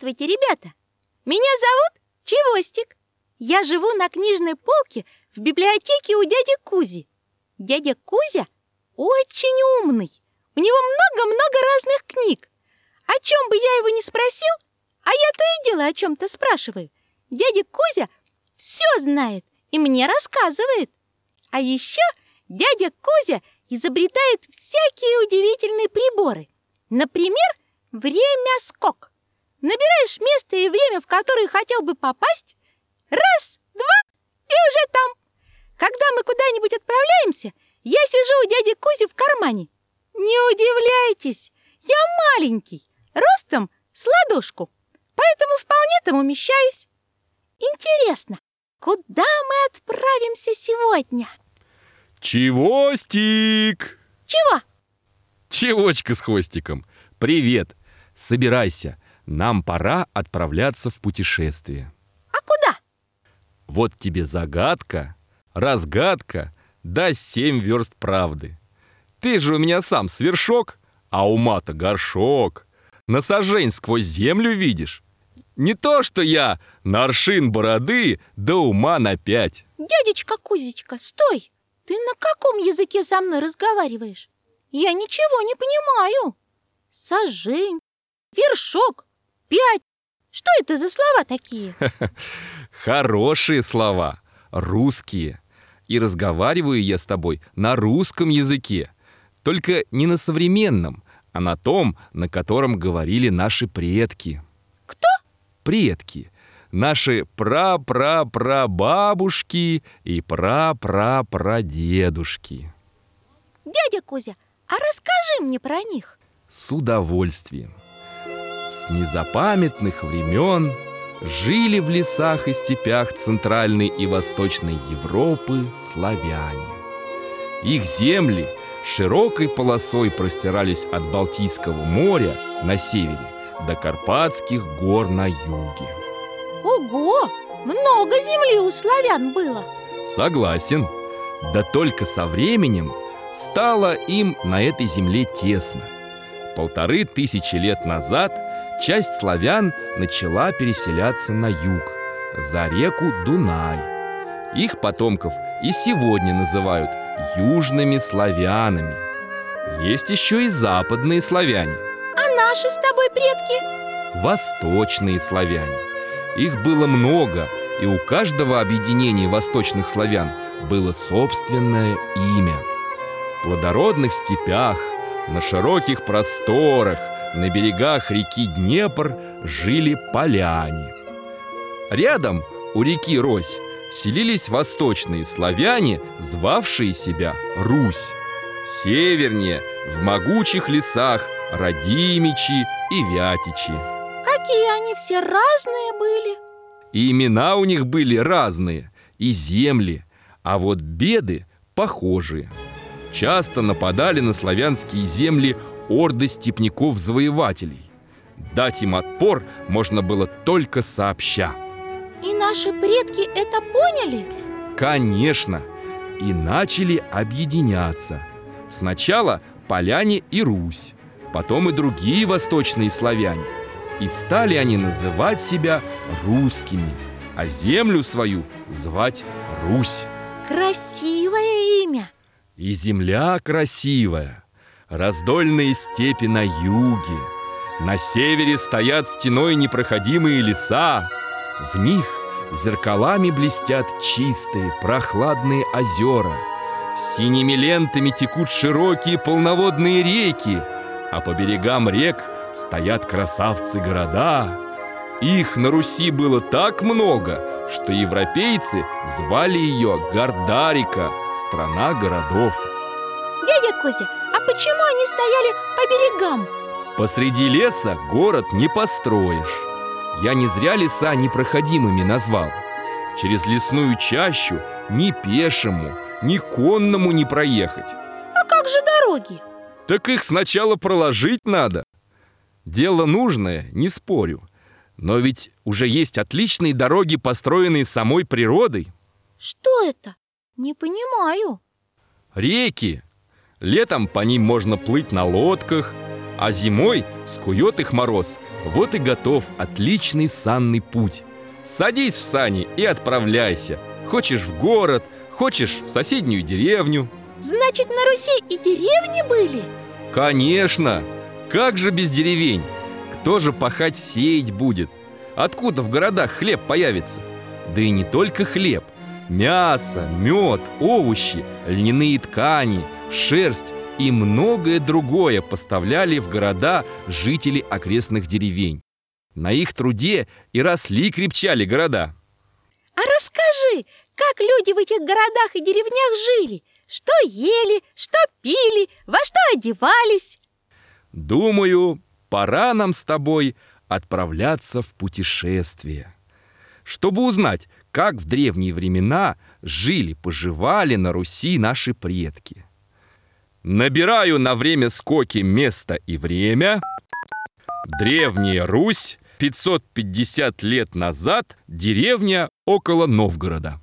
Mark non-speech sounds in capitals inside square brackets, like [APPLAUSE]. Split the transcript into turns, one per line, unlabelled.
Здравствуйте, ребята! Меня зовут Чевостик. Я живу на книжной полке в библиотеке у дяди Кузи. Дядя Кузя очень умный. У него много-много разных книг. О чем бы я его не спросил, а я то и дело о чем-то спрашиваю. Дядя Кузя все знает и мне рассказывает. А еще дядя Кузя изобретает всякие удивительные приборы. Например, время-скок. Набираешь место и время, в которое хотел бы попасть, раз, два и уже там. Когда мы куда-нибудь отправляемся, я сижу у дяди Кузи в кармане. Не удивляйтесь, я маленький, ростом с ладошку, поэтому вполне там умещаюсь. Интересно, куда мы отправимся сегодня?
Чевостик!
Чего?
Чевочка с хвостиком. Привет. Собирайся. Нам пора отправляться в путешествие.
А куда?
Вот тебе загадка, разгадка, да семь верст правды. Ты же у меня сам свершок, а ума-то горшок. На сажень сквозь землю видишь. Не то, что я на аршин бороды, да ума на пять.
Дядечка Кузечка, стой! Ты на каком языке со мной разговариваешь? Я ничего не понимаю. Сажень, вершок, пять. Что это за слова такие? [LAUGHS]
Хорошие слова, русские. И разговариваю я с тобой на русском языке. Только не на современном, а на том, на котором говорили наши предки.
Кто?
Предки. Наши пра-пра-прабабушки и пра-пра-прадедушки.
Дядя Кузя, а расскажи мне про них.
С удовольствием. С незапамятных времен жили в лесах и степях Центральной и Восточной Европы славяне. Их земли широкой полосой простирались от Балтийского моря на севере до Карпатских гор на юге.
Ого! Много земли у славян было.
Согласен. Да только со временем стало им на этой земле тесно. Полторы тысячи лет назад часть славян начала переселяться на юг, за реку Дунай. Их потомков и сегодня называют южными славянами. Есть еще и западные славяне,
А наши с тобой предки?
восточные славяне. Их было много, и у каждого объединения восточных славян было собственное имя. В плодородных степях, на широких просторах, на берегах реки Днепр жили поляне. Рядом, у реки Рось, селились восточные славяне, звавшие себя Русь. Севернее, в могучих лесах, Радимичи и Вятичи.
Какие они все разные были.
И имена у них были разные, и земли, а вот беды похожие. Часто нападали на славянские земли орды степняков-завоевателей. Дать им отпор можно было только сообща.
И наши предки это поняли?
Конечно, и начали объединяться. Сначала поляне и Русь, потом и другие восточные славяне. И стали они называть себя русскими, а землю свою звать Русь.
Красивое имя.
И земля красивая, раздольные степи на юге. На севере стоят стеной непроходимые леса. В них зеркалами блестят чистые, прохладные озера. Синими лентами текут широкие полноводные реки, а по берегам рек стоят красавцы-города. Их на Руси было так много, что европейцы звали ее Гордарика, страна городов.
Дядя Кузя, почему они стояли по берегам?
Посреди леса город не построишь. Я не зря леса непроходимыми назвал. Через лесную чащу ни пешему, ни конному не проехать.
А как же дороги?
Так их сначала проложить надо. Дело нужное, не спорю. Но ведь уже есть отличные дороги, построенные самой природой.
Что это? Не понимаю.
Реки. Летом по ним можно плыть на лодках, А зимой скует их мороз. Вот и готов отличный санный путь. Садись в сани и отправляйся. Хочешь в город, хочешь в соседнюю деревню.
Значит, на Руси и деревни были?
Конечно! Как же без деревень? Кто же пахать сеять будет? Откуда в городах хлеб появится? Да и не только хлеб Мясо, мед, овощи, льняные ткани, шерсть и многое другое поставляли в города жители окрестных деревень На их труде и росли крепчали города
А расскажи, как люди в этих городах и деревнях жили? Что ели, что пили, во что одевались?
Думаю, пора нам с тобой отправляться в путешествие Чтобы узнать, как в древние времена жили-поживали на Руси наши предки. Набираю на время скоки место и время. Древняя Русь 550 лет назад деревня около Новгорода